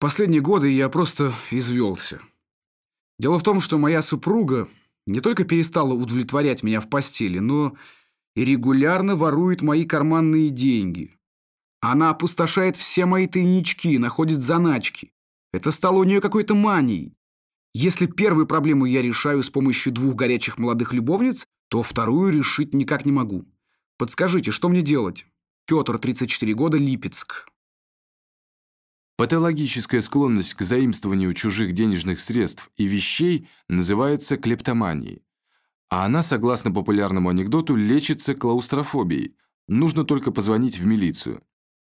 Последние годы я просто извелся. Дело в том, что моя супруга не только перестала удовлетворять меня в постели, но и регулярно ворует мои карманные деньги. Она опустошает все мои тайнички, находит заначки. Это стало у нее какой-то манией. Если первую проблему я решаю с помощью двух горячих молодых любовниц, то вторую решить никак не могу. Подскажите, что мне делать? Петр, 34 года, Липецк. Патологическая склонность к заимствованию чужих денежных средств и вещей называется клептоманией. А она, согласно популярному анекдоту, лечится клаустрофобией. Нужно только позвонить в милицию.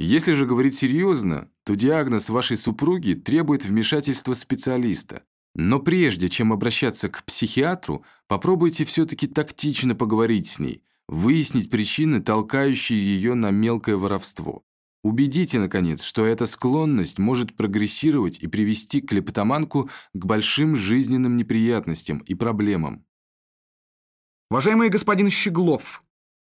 Если же говорить серьезно, то диагноз вашей супруги требует вмешательства специалиста. Но прежде чем обращаться к психиатру, попробуйте все-таки тактично поговорить с ней, выяснить причины, толкающие ее на мелкое воровство. Убедите, наконец, что эта склонность может прогрессировать и привести клептоманку к большим жизненным неприятностям и проблемам. Уважаемый господин Щеглов,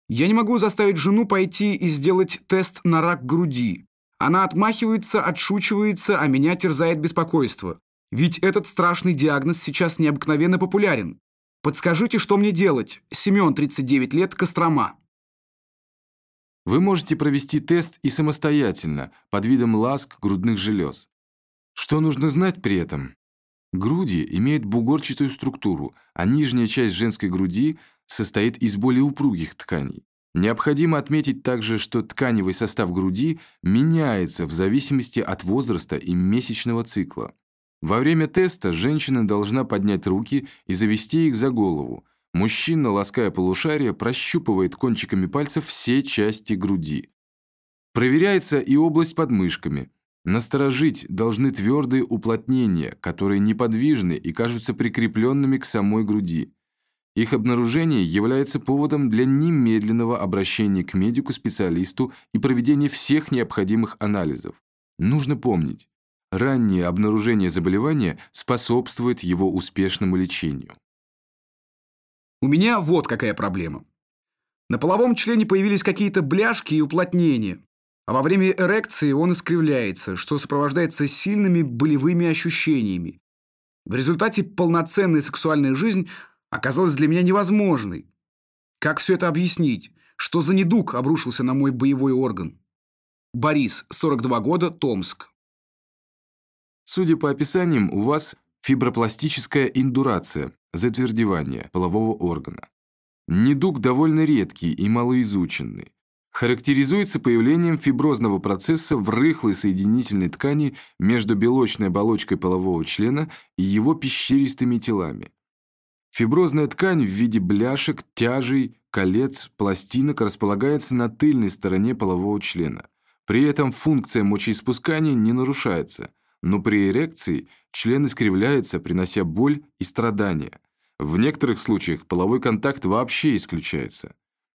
я не могу заставить жену пойти и сделать тест на рак груди. Она отмахивается, отшучивается, а меня терзает беспокойство. Ведь этот страшный диагноз сейчас необыкновенно популярен. Подскажите, что мне делать? Семен, 39 лет, Кострома. Вы можете провести тест и самостоятельно, под видом ласк грудных желез. Что нужно знать при этом? Груди имеют бугорчатую структуру, а нижняя часть женской груди состоит из более упругих тканей. Необходимо отметить также, что тканевый состав груди меняется в зависимости от возраста и месячного цикла. Во время теста женщина должна поднять руки и завести их за голову, Мужчина, лаская полушарие, прощупывает кончиками пальцев все части груди. Проверяется и область под мышками. Насторожить должны твердые уплотнения, которые неподвижны и кажутся прикрепленными к самой груди. Их обнаружение является поводом для немедленного обращения к медику-специалисту и проведения всех необходимых анализов. Нужно помнить, раннее обнаружение заболевания способствует его успешному лечению. У меня вот какая проблема. На половом члене появились какие-то бляшки и уплотнения, а во время эрекции он искривляется, что сопровождается сильными болевыми ощущениями. В результате полноценная сексуальная жизнь оказалась для меня невозможной. Как все это объяснить? Что за недуг обрушился на мой боевой орган? Борис, 42 года, Томск. Судя по описаниям, у вас фибропластическая индурация, затвердевание полового органа. Недуг довольно редкий и малоизученный. Характеризуется появлением фиброзного процесса в рыхлой соединительной ткани между белочной оболочкой полового члена и его пещеристыми телами. Фиброзная ткань в виде бляшек, тяжей, колец, пластинок располагается на тыльной стороне полового члена. При этом функция мочеиспускания не нарушается, но при эрекции член искривляется, принося боль и страдания. В некоторых случаях половой контакт вообще исключается.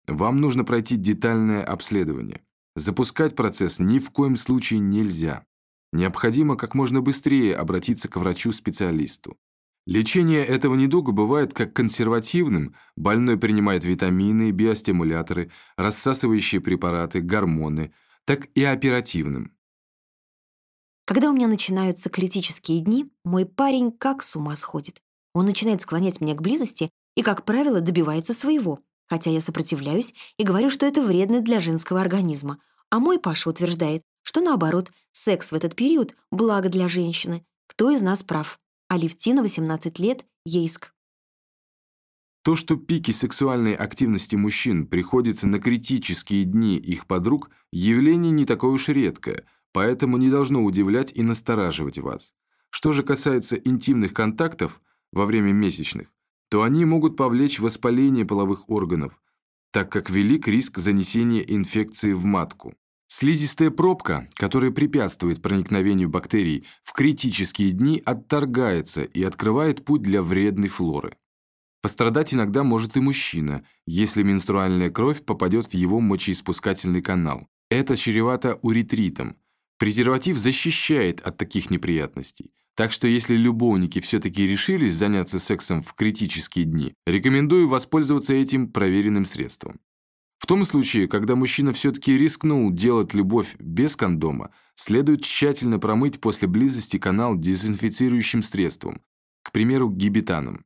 Вам нужно пройти детальное обследование. Запускать процесс ни в коем случае нельзя. Необходимо как можно быстрее обратиться к врачу-специалисту. Лечение этого недуга бывает как консервативным, больной принимает витамины, биостимуляторы, рассасывающие препараты, гормоны, так и оперативным. Когда у меня начинаются критические дни, мой парень как с ума сходит. Он начинает склонять меня к близости и, как правило, добивается своего. Хотя я сопротивляюсь и говорю, что это вредно для женского организма. А мой Паша утверждает, что наоборот, секс в этот период – благо для женщины. Кто из нас прав? Алевтина, 18 лет, Ейск. То, что пики сексуальной активности мужчин приходятся на критические дни их подруг, явление не такое уж редкое, поэтому не должно удивлять и настораживать вас. Что же касается интимных контактов – во время месячных, то они могут повлечь воспаление половых органов, так как велик риск занесения инфекции в матку. Слизистая пробка, которая препятствует проникновению бактерий в критические дни, отторгается и открывает путь для вредной флоры. Пострадать иногда может и мужчина, если менструальная кровь попадет в его мочеиспускательный канал. Это чревато уретритом. Презерватив защищает от таких неприятностей. Так что если любовники все-таки решились заняться сексом в критические дни, рекомендую воспользоваться этим проверенным средством. В том случае, когда мужчина все-таки рискнул делать любовь без кондома, следует тщательно промыть после близости канал дезинфицирующим средством, к примеру, гибетаном.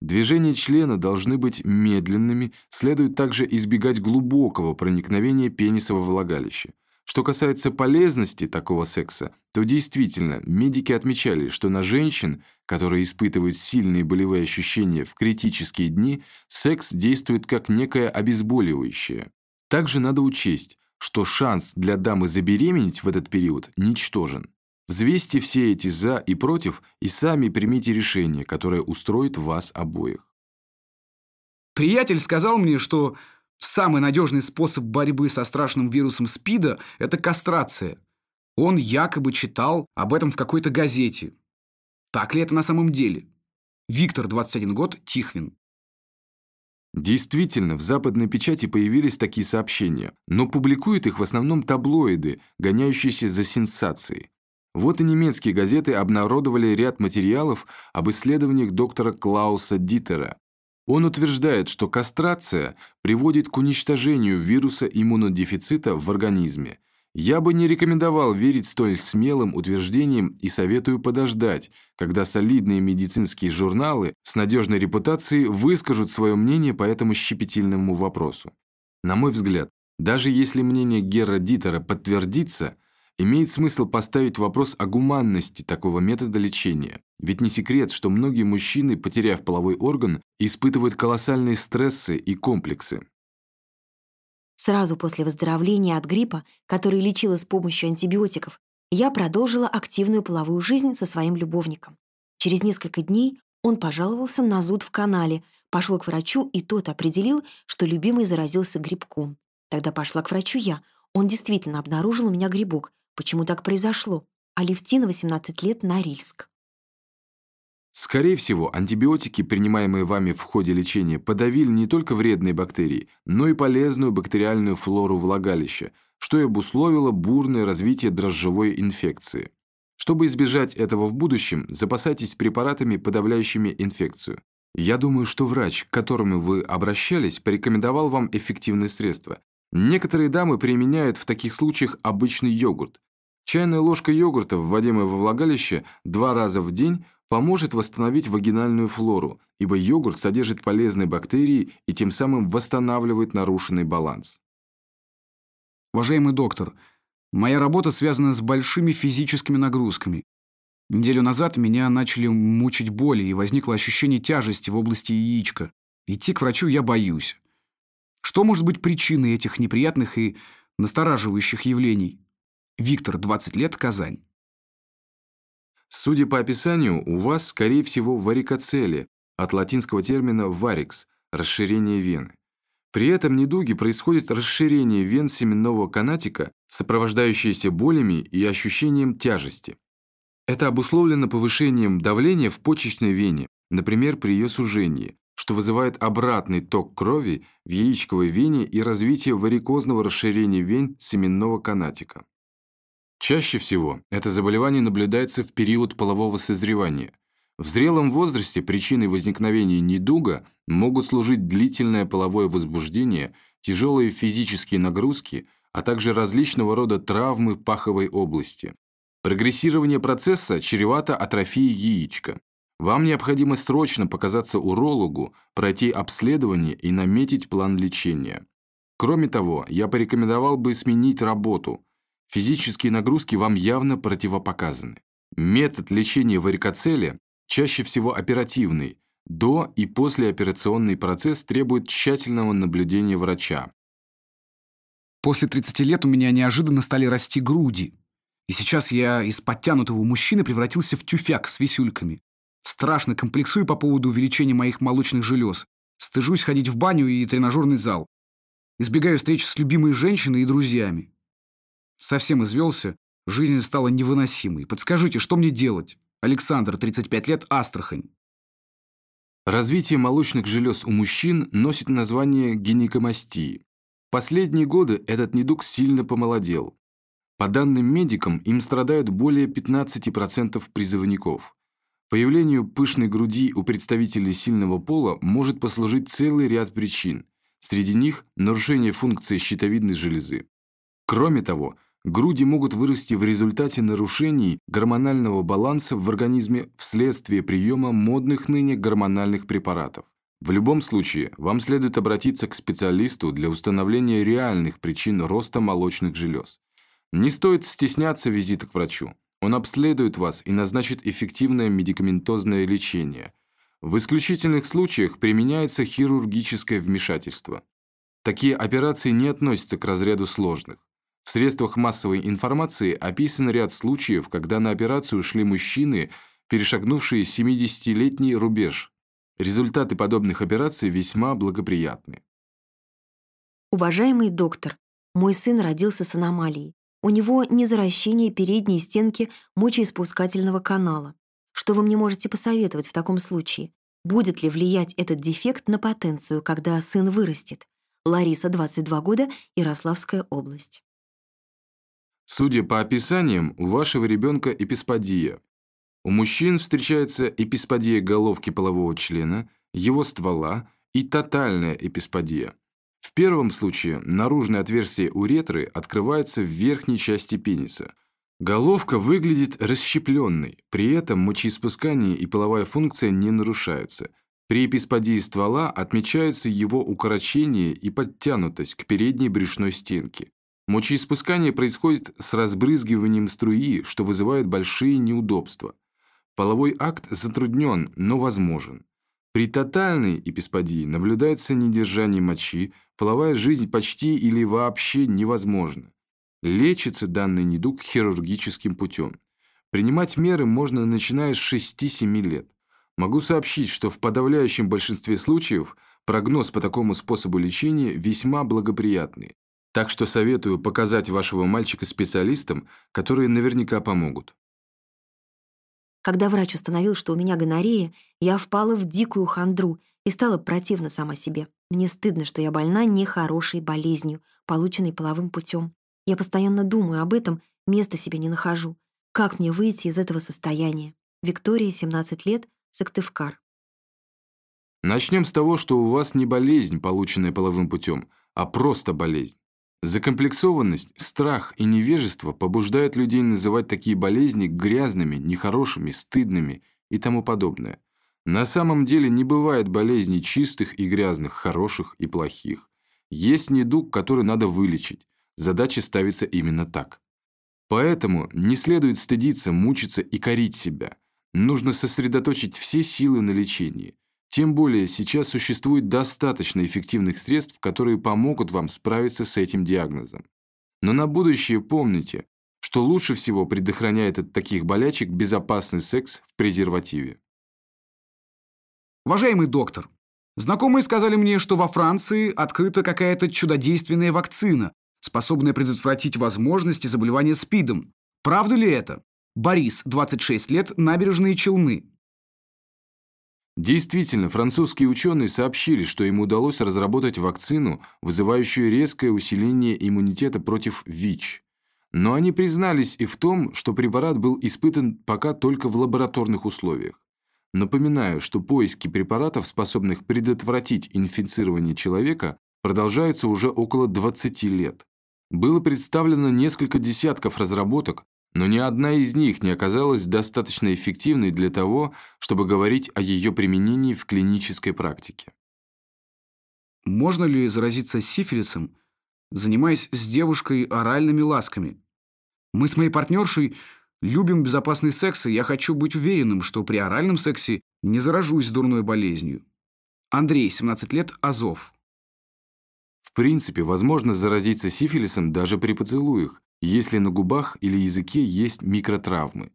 Движения члена должны быть медленными, следует также избегать глубокого проникновения пениса во влагалище. Что касается полезности такого секса, то действительно медики отмечали, что на женщин, которые испытывают сильные болевые ощущения в критические дни, секс действует как некое обезболивающее. Также надо учесть, что шанс для дамы забеременеть в этот период ничтожен. Взвесьте все эти «за» и «против» и сами примите решение, которое устроит вас обоих. Приятель сказал мне, что Самый надежный способ борьбы со страшным вирусом СПИДа – это кастрация. Он якобы читал об этом в какой-то газете. Так ли это на самом деле? Виктор, 21 год, Тихвин. Действительно, в западной печати появились такие сообщения, но публикуют их в основном таблоиды, гоняющиеся за сенсацией. Вот и немецкие газеты обнародовали ряд материалов об исследованиях доктора Клауса Дитера, он утверждает, что кастрация приводит к уничтожению вируса иммунодефицита в организме. Я бы не рекомендовал верить столь смелым утверждениям и советую подождать, когда солидные медицинские журналы с надежной репутацией выскажут свое мнение по этому щепетильному вопросу. На мой взгляд, даже если мнение Герра Дитера подтвердится, Имеет смысл поставить вопрос о гуманности такого метода лечения. Ведь не секрет, что многие мужчины, потеряв половой орган, испытывают колоссальные стрессы и комплексы. Сразу после выздоровления от гриппа, который лечила с помощью антибиотиков, я продолжила активную половую жизнь со своим любовником. Через несколько дней он пожаловался на зуд в канале, пошел к врачу, и тот определил, что любимый заразился грибком. Тогда пошла к врачу я. Он действительно обнаружил у меня грибок, Почему так произошло? Алевтина, 18 лет, Норильск. Скорее всего, антибиотики, принимаемые вами в ходе лечения, подавили не только вредные бактерии, но и полезную бактериальную флору влагалища, что и обусловило бурное развитие дрожжевой инфекции. Чтобы избежать этого в будущем, запасайтесь препаратами, подавляющими инфекцию. Я думаю, что врач, к которому вы обращались, порекомендовал вам эффективное средство. Некоторые дамы применяют в таких случаях обычный йогурт. Чайная ложка йогурта, вводимая во влагалище два раза в день, поможет восстановить вагинальную флору, ибо йогурт содержит полезные бактерии и тем самым восстанавливает нарушенный баланс. Уважаемый доктор, моя работа связана с большими физическими нагрузками. Неделю назад меня начали мучить боли, и возникло ощущение тяжести в области яичка. Идти к врачу я боюсь. Что может быть причиной этих неприятных и настораживающих явлений? Виктор, 20 лет, Казань. Судя по описанию, у вас, скорее всего, варикоцели, от латинского термина «варикс» – расширение вены. При этом недуге происходит расширение вен семенного канатика, сопровождающееся болями и ощущением тяжести. Это обусловлено повышением давления в почечной вене, например, при ее сужении, что вызывает обратный ток крови в яичковой вене и развитие варикозного расширения вен семенного канатика. Чаще всего это заболевание наблюдается в период полового созревания. В зрелом возрасте причиной возникновения недуга могут служить длительное половое возбуждение, тяжелые физические нагрузки, а также различного рода травмы паховой области. Прогрессирование процесса чревато атрофией яичка. Вам необходимо срочно показаться урологу, пройти обследование и наметить план лечения. Кроме того, я порекомендовал бы сменить работу. Физические нагрузки вам явно противопоказаны. Метод лечения варикоцеле чаще всего оперативный. До и послеоперационный процесс требует тщательного наблюдения врача. После 30 лет у меня неожиданно стали расти груди. И сейчас я из подтянутого мужчины превратился в тюфяк с висюльками. Страшно комплексую по поводу увеличения моих молочных желез. Стыжусь ходить в баню и тренажерный зал. Избегаю встреч с любимой женщиной и друзьями. Совсем извелся, жизнь стала невыносимой. Подскажите, что мне делать? Александр, 35 лет, Астрахань. Развитие молочных желез у мужчин носит название гинекомастии. Последние годы этот недуг сильно помолодел. По данным медикам, им страдают более 15% призывников. Появлению пышной груди у представителей сильного пола может послужить целый ряд причин. Среди них нарушение функции щитовидной железы. Кроме того, груди могут вырасти в результате нарушений гормонального баланса в организме вследствие приема модных ныне гормональных препаратов. В любом случае, вам следует обратиться к специалисту для установления реальных причин роста молочных желез. Не стоит стесняться визита к врачу. Он обследует вас и назначит эффективное медикаментозное лечение. В исключительных случаях применяется хирургическое вмешательство. Такие операции не относятся к разряду сложных. В средствах массовой информации описан ряд случаев, когда на операцию шли мужчины, перешагнувшие 70-летний рубеж. Результаты подобных операций весьма благоприятны. Уважаемый доктор, мой сын родился с аномалией. У него незаращение передней стенки мочеиспускательного канала. Что вы мне можете посоветовать в таком случае? Будет ли влиять этот дефект на потенцию, когда сын вырастет? Лариса, 22 года, Ярославская область. Судя по описаниям, у вашего ребенка эписподия. У мужчин встречается эписподия головки полового члена, его ствола и тотальная эписподия. В первом случае наружное отверстие уретры открывается в верхней части пениса. Головка выглядит расщепленной, при этом мочеиспускание и половая функция не нарушаются. При эписподии ствола отмечается его укорочение и подтянутость к передней брюшной стенке. Мочеиспускание происходит с разбрызгиванием струи, что вызывает большие неудобства. Половой акт затруднен, но возможен. При тотальной эписподии наблюдается недержание мочи, половая жизнь почти или вообще невозможна. Лечится данный недуг хирургическим путем. Принимать меры можно начиная с 6-7 лет. Могу сообщить, что в подавляющем большинстве случаев прогноз по такому способу лечения весьма благоприятный. Так что советую показать вашего мальчика специалистам, которые наверняка помогут. Когда врач установил, что у меня гонорея, я впала в дикую хандру и стала противна сама себе. Мне стыдно, что я больна нехорошей болезнью, полученной половым путем. Я постоянно думаю об этом, места себе не нахожу. Как мне выйти из этого состояния? Виктория, 17 лет, Сыктывкар. Начнем с того, что у вас не болезнь, полученная половым путем, а просто болезнь. Закомплексованность, страх и невежество побуждают людей называть такие болезни грязными, нехорошими, стыдными и тому подобное. На самом деле не бывает болезней чистых и грязных, хороших и плохих. Есть недуг, который надо вылечить. Задача ставится именно так. Поэтому не следует стыдиться, мучиться и корить себя. Нужно сосредоточить все силы на лечении. Тем более сейчас существует достаточно эффективных средств, которые помогут вам справиться с этим диагнозом. Но на будущее помните, что лучше всего предохраняет от таких болячек безопасный секс в презервативе. Уважаемый доктор, знакомые сказали мне, что во Франции открыта какая-то чудодейственная вакцина, способная предотвратить возможности заболевания СПИДом. Правда ли это? Борис, 26 лет, набережные Челны. Действительно, французские ученые сообщили, что им удалось разработать вакцину, вызывающую резкое усиление иммунитета против ВИЧ. Но они признались и в том, что препарат был испытан пока только в лабораторных условиях. Напоминаю, что поиски препаратов, способных предотвратить инфицирование человека, продолжаются уже около 20 лет. Было представлено несколько десятков разработок, но ни одна из них не оказалась достаточно эффективной для того, чтобы говорить о ее применении в клинической практике. Можно ли заразиться сифилисом, занимаясь с девушкой оральными ласками? Мы с моей партнершей любим безопасный секс, и я хочу быть уверенным, что при оральном сексе не заражусь дурной болезнью. Андрей, 17 лет, Азов. В принципе, возможно заразиться сифилисом даже при поцелуях, если на губах или языке есть микротравмы.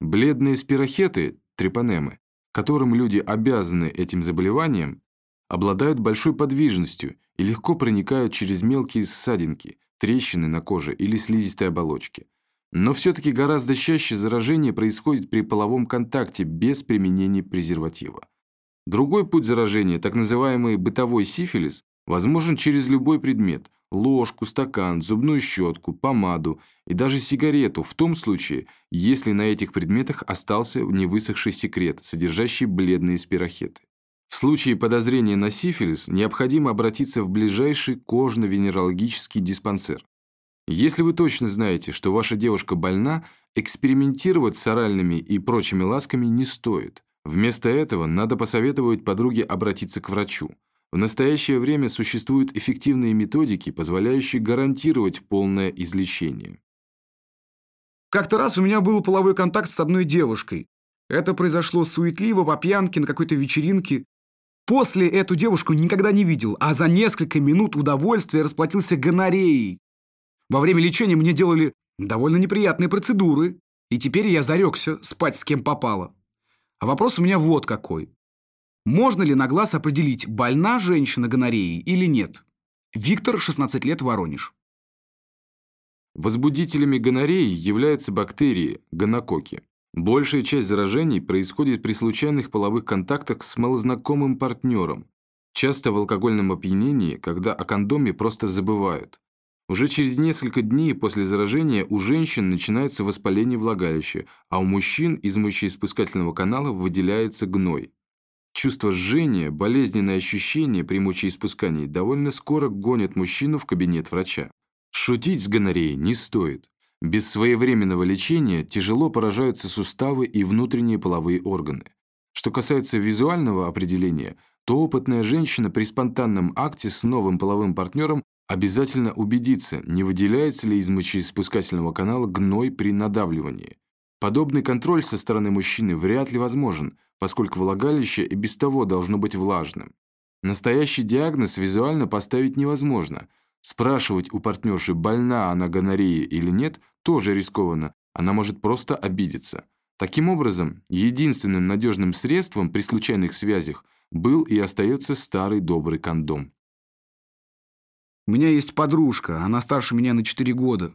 Бледные спирохеты, трепанемы, которым люди обязаны этим заболеванием, обладают большой подвижностью и легко проникают через мелкие ссадинки, трещины на коже или слизистой оболочке. Но все-таки гораздо чаще заражение происходит при половом контакте без применения презерватива. Другой путь заражения, так называемый бытовой сифилис, возможен через любой предмет – ложку, стакан, зубную щетку, помаду и даже сигарету в том случае, если на этих предметах остался невысохший секрет, содержащий бледные спирохеты. В случае подозрения на сифилис необходимо обратиться в ближайший кожно-венерологический диспансер. Если вы точно знаете, что ваша девушка больна, экспериментировать с оральными и прочими ласками не стоит. Вместо этого надо посоветовать подруге обратиться к врачу. В настоящее время существуют эффективные методики, позволяющие гарантировать полное излечение. Как-то раз у меня был половой контакт с одной девушкой. Это произошло суетливо, по пьянке, на какой-то вечеринке. После эту девушку никогда не видел, а за несколько минут удовольствия расплатился гонореей. Во время лечения мне делали довольно неприятные процедуры, и теперь я зарекся спать с кем попало. А вопрос у меня вот какой. Можно ли на глаз определить, больна женщина гонореей или нет? Виктор, 16 лет, Воронеж. Возбудителями гонореи являются бактерии, гонококи. Большая часть заражений происходит при случайных половых контактах с малознакомым партнером, часто в алкогольном опьянении, когда о кондоме просто забывают. Уже через несколько дней после заражения у женщин начинается воспаление влагалища, а у мужчин из мочеиспускательного канала выделяется гной. Чувство жжения, болезненные ощущения при мочеиспускании довольно скоро гонят мужчину в кабинет врача. Шутить с гонореей не стоит. Без своевременного лечения тяжело поражаются суставы и внутренние половые органы. Что касается визуального определения, то опытная женщина при спонтанном акте с новым половым партнером обязательно убедится, не выделяется ли из мочеиспускательного канала гной при надавливании. Подобный контроль со стороны мужчины вряд ли возможен, поскольку влагалище и без того должно быть влажным. Настоящий диагноз визуально поставить невозможно. Спрашивать у партнерши, больна она гонореей или нет, тоже рискованно, она может просто обидеться. Таким образом, единственным надежным средством при случайных связях был и остается старый добрый кондом. У меня есть подружка, она старше меня на 4 года.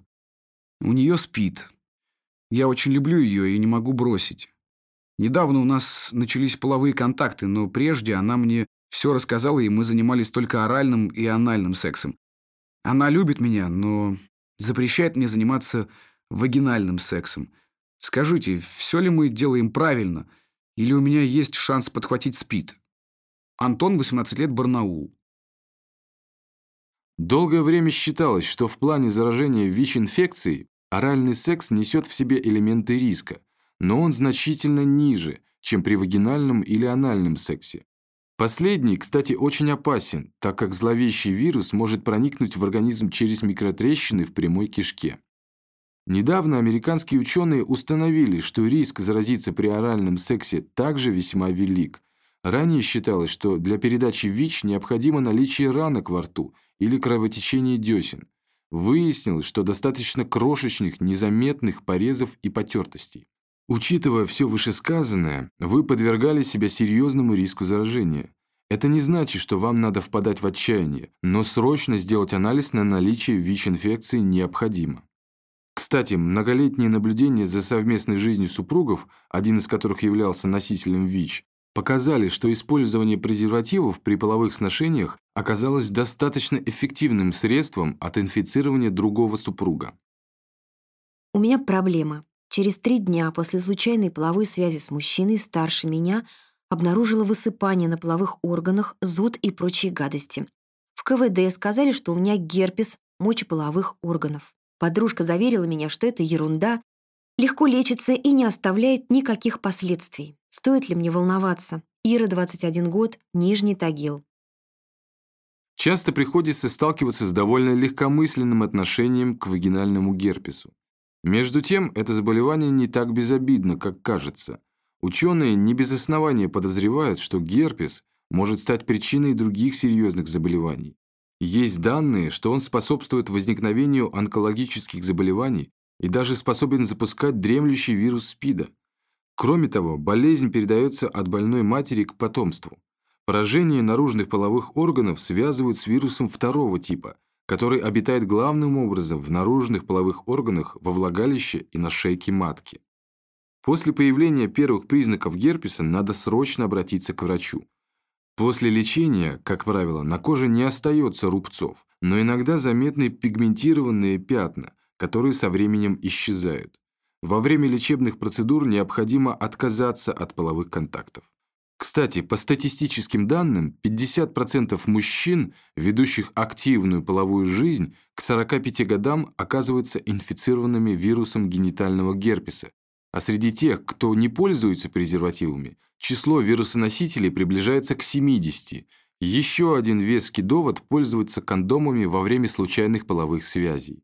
У нее спит. Я очень люблю ее и не могу бросить. Недавно у нас начались половые контакты, но прежде она мне все рассказала, и мы занимались только оральным и анальным сексом. Она любит меня, но запрещает мне заниматься вагинальным сексом. Скажите, все ли мы делаем правильно, или у меня есть шанс подхватить СПИД? Антон, 18 лет, Барнаул. Долгое время считалось, что в плане заражения ВИЧ-инфекцией оральный секс несет в себе элементы риска, но он значительно ниже, чем при вагинальном или анальном сексе. Последний, кстати, очень опасен, так как зловещий вирус может проникнуть в организм через микротрещины в прямой кишке. Недавно американские ученые установили, что риск заразиться при оральном сексе также весьма велик. Ранее считалось, что для передачи ВИЧ необходимо наличие ранок во рту – или кровотечение десен. Выяснилось, что достаточно крошечных, незаметных порезов и потертостей. Учитывая все вышесказанное, вы подвергали себя серьезному риску заражения. Это не значит, что вам надо впадать в отчаяние, но срочно сделать анализ на наличие ВИЧ-инфекции необходимо. Кстати, многолетние наблюдения за совместной жизнью супругов, один из которых являлся носителем ВИЧ, показали, что использование презервативов при половых сношениях оказалось достаточно эффективным средством от инфицирования другого супруга. У меня проблема. Через три дня после случайной половой связи с мужчиной старше меня обнаружила высыпание на половых органах, зуд и прочие гадости. В КВД сказали, что у меня герпес мочеполовых органов. Подружка заверила меня, что это ерунда, легко лечится и не оставляет никаких последствий. Стоит ли мне волноваться? Ира, 21 год, Нижний Тагил. Часто приходится сталкиваться с довольно легкомысленным отношением к вагинальному герпесу. Между тем, это заболевание не так безобидно, как кажется. Ученые не без основания подозревают, что герпес может стать причиной других серьезных заболеваний. Есть данные, что он способствует возникновению онкологических заболеваний и даже способен запускать дремлющий вирус СПИДа. Кроме того, болезнь передается от больной матери к потомству. Поражение наружных половых органов связывают с вирусом второго типа, который обитает главным образом в наружных половых органах во влагалище и на шейке матки. После появления первых признаков герпеса надо срочно обратиться к врачу. После лечения, как правило, на коже не остается рубцов, но иногда заметны пигментированные пятна, которые со временем исчезают. Во время лечебных процедур необходимо отказаться от половых контактов. Кстати, по статистическим данным, 50% мужчин, ведущих активную половую жизнь, к 45 годам оказываются инфицированными вирусом генитального герпеса, а среди тех, кто не пользуется презервативами, число вирусоносителей приближается к 70. Еще один веский довод – пользоваться кондомами во время случайных половых связей.